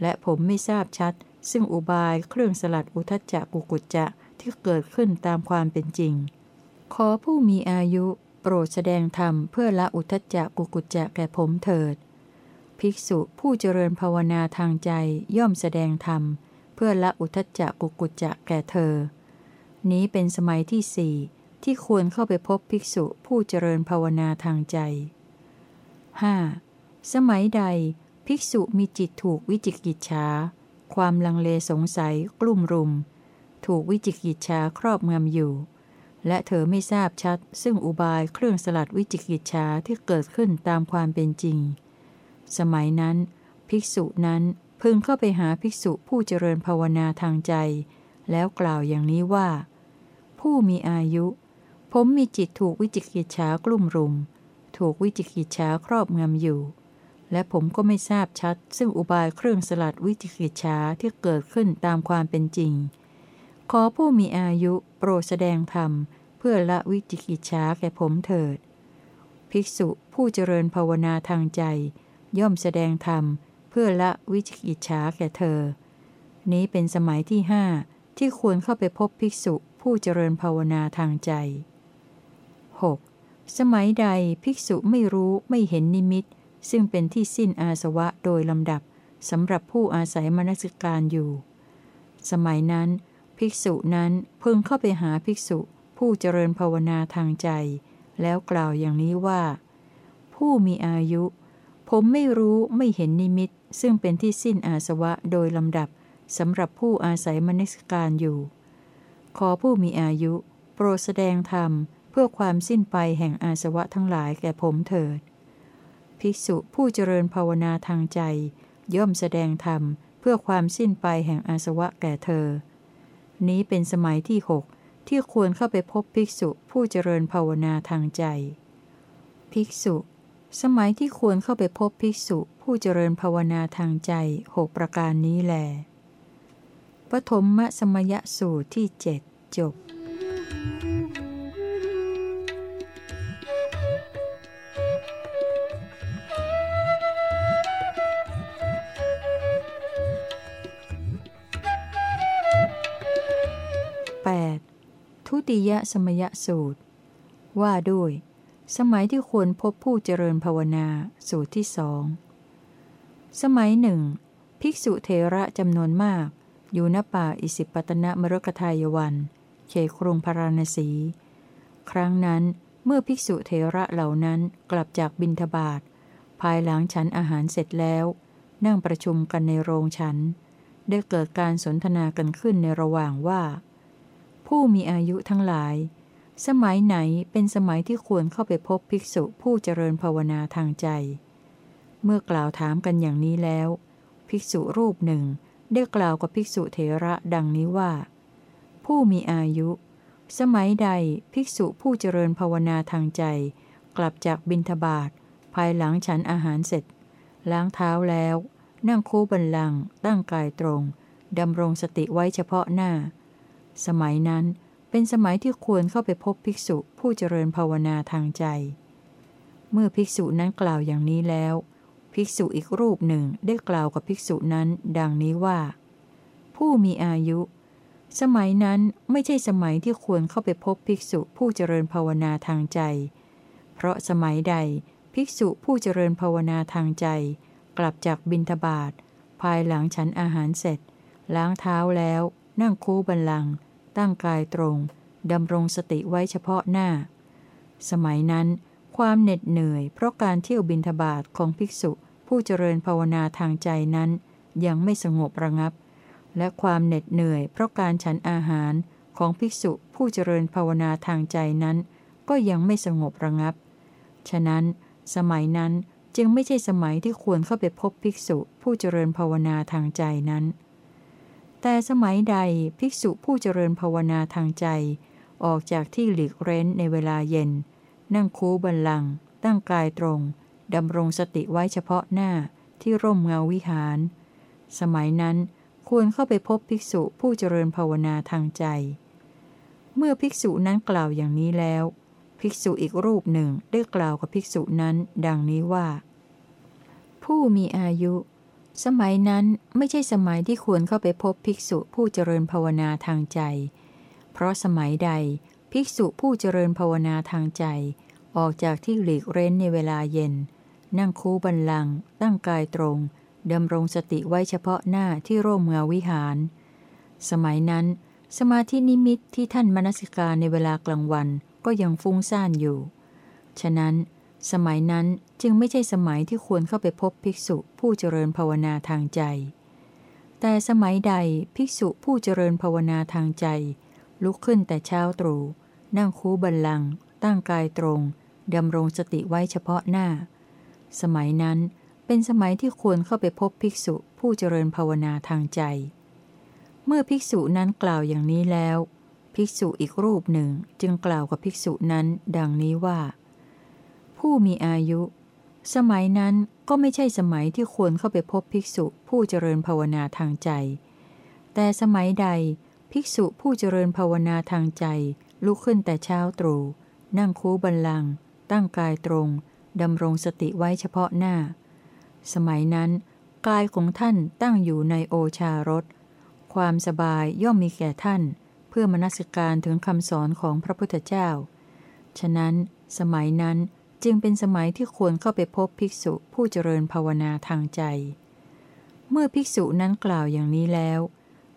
Speaker 1: และผมไม่ทราบชัด ซึ่งอุบายเครื่องสลัดอุทจจะกุกุจจะ ที่เกิดขึ้นตามความเป็นจริง ขอผู้มีอายุโปรดแสดงธรรมเพื่อละอุทจจะกุกุจจะแก่ผมเถิด ภิกษุผู้เจริญภาวนาทางใจย่อมแสดงธรรม เพื่อละอุทจจะกุกุจจะแก่เธอ นี้เป็นสมัยที่สี่ที่ควรเข้าไปพบภิกษุผู้เจริญภาวนาทางใจ 5. สมัยใด ภิกษุมีจิตถูกวิจิกิจฉาความลังเลสงสัยกลุ่มรุม ถูกวิจิกิจฉาครอบงำอยู่ และเธอไม่ทราบชัด ซึ่งอุบายเครื่องสลัดวิจิกิจฉาที่เกิดขึ้นตามความเป็นจริง สมัยนั้น ภิกษุนั้นพึงเข้าไปหาภิกษุผู้เจริญภาวนาทางใจ แล้วกล่าวอย่างนี้ว่า ผู้มีอายุ ผมมีจิตถูกวิจิกิจฉากลุ่มรุม ถูกวิจิกิจฉาครอบงำอยู่และผมก็ไม่ทราบชัด ซึ่งอุบายเครื่องสลัดวิจิกิจฉาที่เกิดขึ้นตามความเป็นจริง ขอผู้มีอายุโปรดแสดงธรรม เพื่อละวิจิกิจฉาแก่ผมเถิด ภิกษุผู้เจริญภาวนาทางใจ ย่อมแสดงธรรม เพื่อละวิจิกิจฉาแก่เธอ นี้เป็นสมัยที่ห้าที่ควรเข้าไปพบภิกษุผู้เจริญภาวนาทางใจ 6. สมัยใดภิกษุไม่รู้ไม่เห็นนิมิต ซึ่งเป็นที่สิ้นอาสวะโดยลำดับสำหรับผู้อาศัยมนสิการอยู่ สมัยนั้น ภิกษุนั้นพึงเข้าไปหาภิกษุผู้เจริญภาวนาทางใจ แล้วกล่าวอย่างนี้ว่า ผู้มีอายุ ผมไม่รู้ไม่เห็นนิมิต ซึ่งเป็นที่สิ้นอาสวะโดยลำดับสำหรับผู้อาศัยมนสิการอยู่ ขอผู้มีอายุ โปรดแสดงธรรมเพื่อความสิ้นไปแห่งอาสวะทั้งหลายแก่ผมเถิด ภิกษุผู้เจริญภาวนาทางใจ ย่อมแสดงธรรมเพื่อความสิ้นไปแห่งอาสวะแก่เธอ นี้เป็นสมัยที่หกที่ควรเข้าไปพบภิกษุผู้เจริญภาวนาทางใจ ภิกษุ สมัยที่ควรเข้าไปพบภิกษุผู้เจริญภาวนาทางใจหกประการนี้แหลปฐมมสมยสูตรที่เจ็ดจบ 8. ทุติยสมยสูตร ว่าด้วย สมัยที่ควรพบผู้เจริญภาวนาสูตรที่สองสมัยหนึ่ง ภิกษุเทระจำนวนมาก อยู่ณป่าอิสิปตนมรกทายวัน เขครุงพาราณสี ครั้งนั้นเมื่อภิกษุเทระเหล่านั้นกลับจากบินทบาทภายหลังฉันอาหารเสร็จแล้ว นั่งประชุมกันในโรงฉัน ได้เกิดการสนทนากันขึ้นในระหว่างว่า ผู้มีอายุทั้งหลาย สมัยไหนเป็นสมัยที่ควรเข้าไปพบภิกษุผู้เจริญภาวนาทางใจ เมื่อกล่าวถามกันอย่างนี้แล้ว ภิกษุรูปหนึ่งได้กล่าวกับภิกษุเถระดังนี้ว่า ผู้มีอายุ สมัยใดภิกษุผู้เจริญภาวนาทางใจ กลับจากบินทบาทภายหลังฉันอาหารเสร็จ ล้างเท้าแล้ว นั่งคูบันลัง ตั้งกายตรง ดำรงสติไว้เฉพาะหน้า สมัยนั้นเป็นสมัยที่ควรเข้าไปพบภิกษุผู้เจริญภาวนาทางใจ เมื่อภิกษุนั้นกล่าวอย่างนี้แล้ว ภิกษุอีกรูปหนึ่งได้กล่าวกับภิกษุนั้น ดังนี้ว่า ผู้มีอายุ สมัยนั้นไม่ใช่สมัยที่ควรเข้าไปพบภิกษุผู้เจริญภาวนาทางใจ เพราะสมัยใดภิกษุผู้เจริญภาวนาทางใจ กลับจากบินทบาทภายหลังฉันอาหารเสร็จ ล้างเท้าแล้ว นั่งคูบันลัง ตั้งกายตรง ดำรงสติไว้เฉพาะหน้า สมัยนั้น ความเหน็ดเหนื่อย เพราะการเที่ยวบินทบาทของภิกษุผู้เจริญภาวนาทางใจนั้น ยังไม่สงบระงับ และความเหน็ดเหนื่อย เพราะการฉันอาหารของภิกษุผู้เจริญภาวนาทางใจนั้น ก็ยังไม่สงบระงับ ฉะนั้นสมัยนั้นจึงไม่ใช่สมัยที่ควรเข้าไปพบภิกษุผู้เจริญภาวนาทางใจนั้น แต่สมัยใดภิกษุผู้เจริญภาวนาทางใจ ออกจากที่หลีกเร้นในเวลาเย็น นั่งคูบันลัง ตั้งกายตรงดำรงสติไว้เฉพาะหน้าที่ร่มเงาวิหาร สมัยนั้นควรเข้าไปพบภิกษุผู้เจริญภาวนาทางใจ เมื่อภิกษุนั้นกล่าวอย่างนี้แล้ว ภิกษุอีกรูปหนึ่งได้กล่าวกับภิกษุนั้น ดังนี้ว่า ผู้มีอายุ สมัยนั้นไม่ใช่สมัยที่ควรเข้าไปพบภิกษุผู้เจริญภาวนาทางใจ เพราะสมัยใดภิกษุผู้เจริญภาวนาทางใจ ออกจากที่หลีกเร้นในเวลาเย็น นั่งคูบันลัง ตั้งกายตรงดำรงสติไว้เฉพาะหน้าที่ร่มเงาวิหาร สมัยนั้น สมาธินิมิตที่ท่านมนสิกาในเวลากลางวันก็ยังฟุ้งซ่านอยู่ ฉะนั้น สมัยนั้นจึงไม่ใช่สมัยที่ควรเข้าไปพบภิกษุผู้เจริญภาวนาทางใจ แต่สมัยใดภิกษุผู้เจริญภาวนาทางใจ ลุกขึ้นแต่เช้าตรู่นั่งคูบันลัง ตั้งกายตรงดำรงสติไว้เฉพาะหน้า สมัยนั้นเป็นสมัยที่ควรเข้าไปพบภิกษุผู้เจริญภาวนาทางใจ เมื่อภิกษุนั้นกล่าวอย่างนี้แล้ว ภิกษุอีกรูปหนึ่งจึงกล่าวกับภิกษุนั้น ดังนี้ว่า ผู้มีอายุ สมัยนั้นก็ไม่ใช่สมัยที่ควรเข้าไปพบภิกษุผู้เจริญภาวนาทางใจ แต่สมัยใดภิกษุผู้เจริญภาวนาทางใจ ลุกขึ้นแต่เช้าตรู่นั่งคูบันลัง ตั้งกายตรงดำรงสติไว้เฉพาะหน้า สมัยนั้น กายของท่านตั้งอยู่ในโอชารส ความสบายย่อมมีแก่ท่าน เพื่อมนสิการถึงคำสอนของพระพุทธเจ้า ฉะนั้น สมัยนั้น จึงเป็นสมัยที่ควรเข้าไปพบภิกษุผู้เจริญภาวนาทางใจ เมื่อภิกษุนั้นกล่าวอย่างนี้แล้ว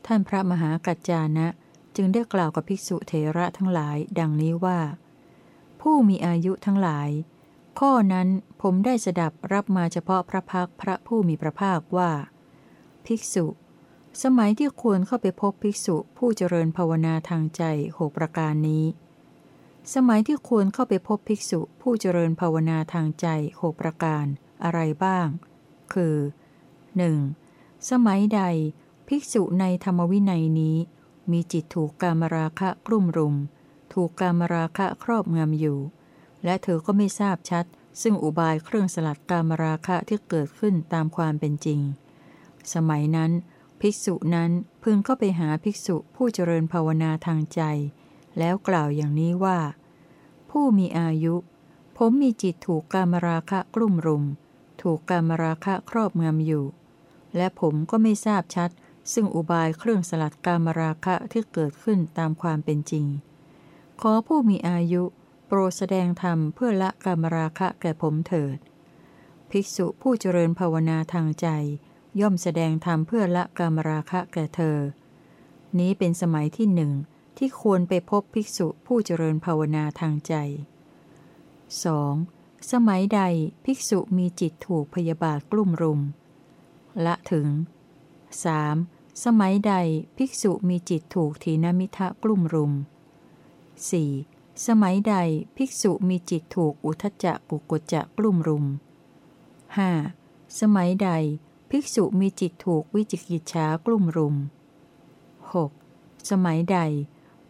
Speaker 1: ท่านพระมหากัจจานะจึงได้กล่าวกับภิกษุเทระทั้งหลาย ดังนี้ว่า ผู้มีอายุทั้งหลาย ข้อนั้นผมได้สดับรับมาเฉพาะพระพักพระผู้มีพระภาคว่า ภิกษุ สมัยที่ควรเข้าไปพบภิกษุผู้เจริญภาวนาทางใจหกประการนี้ สมัยที่ควรเข้าไปพบภิกษุผู้เจริญภาวนาทางใจหกประการอะไรบ้าง คือ 1. สมัยใด ภิกษุในธรรมวินัยนี้ มีจิตถูกกามราคะกลุ่มรุม ถูกกามราคะครอบงำอยู่ และเธอก็ไม่ทราบชัด ซึ่งอุบายเครื่องสลัดกามราคะที่เกิดขึ้นตามความเป็นจริง สมัยนั้น ภิกษุนั้นพึงเข้าไปหาภิกษุผู้เจริญภาวนาทางใจ แล้วกล่าวอย่างนี้ว่า ผู้มีอายุ ผมมีจิตถูกกามราคะกลุ่มรุม ถูกกามราคะครอบงำอยู่ และผมก็ไม่ทราบชัด ซึ่งอุบายเครื่องสลัดกามราคะที่เกิดขึ้นตามความเป็นจริง ขอผู้มีอายุ โปรดแสดงธรรมเพื่อละกามราคะแก่ผมเถิด ภิกษุผู้เจริญภาวนาทางใจ ย่อมแสดงธรรมเพื่อละกามราคะแก่เธอ นี้เป็นสมัยที่หนึ่ง ที่ควรไปพบภิกษุผู้เจริญภาวนาทางใจ 2. สมัยใดภิกษุมีจิตถูกพยาบาทกลุ่มรุม ละถึง 3. สมัยใดภิกษุมีจิตถูกทีนมิทะกลุ่มรุม 4. สมัยใดภิกษุมีจิตถูกอุทจจะกุกุจจะกลุ่มรุม 5. สมัยใดภิกษุมีจิตถูกวิจิกิจฉากลุ่มรุม 6. สมัยใด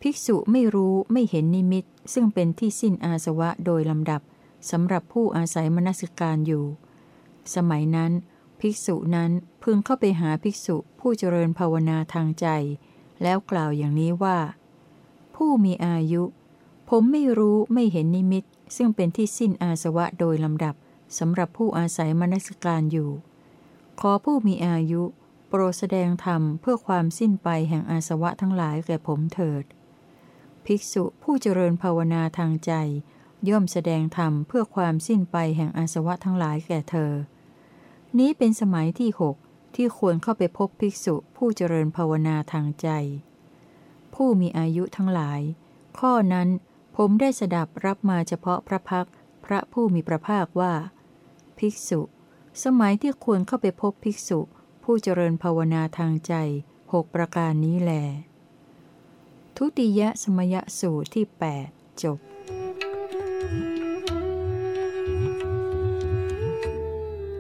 Speaker 1: ภิกษุไม่รู้ไม่เห็นนิมิต ซึ่งเป็นที่สิ้นอาสวะโดยลำดับสำหรับผู้อาศัยมนสิการอยู่ สมัยนั้น ภิกษุนั้นพึงเข้าไปหาภิกษุผู้เจริญภาวนาทางใจ แล้วกล่าวอย่างนี้ว่า ผู้มีอายุ ผมไม่รู้ไม่เห็นนิมิต ซึ่งเป็นที่สิ้นอาสวะโดยลำดับสำหรับผู้อาศัยมนสการอยู่ ขอผู้มีอายุ โปรดแสดงธรรมเพื่อความสิ้นไปแห่งอาสวะทั้งหลายแก่ผมเถิด ภิกษุผู้เจริญภาวนาทางใจ ย่อมแสดงธรรมเพื่อความสิ้นไปแห่งอาสวะทั้งหลายแก่เธอ นี้เป็นสมัยที่หกที่ควรเข้าไปพบภิกษุผู้เจริญภาวนาทางใจ ผู้มีอายุทั้งหลาย ข้อนั้นผมได้สดับรับมาเฉพาะพระพักพระผู้มีพระภาคว่า ภิกษุ สมัยที่ควรเข้าไปพบภิกษุ ผู้เจริญภาวนาทางใจหกประการนี้แหละ ทุติยสมยสูตรที่ 8 จบ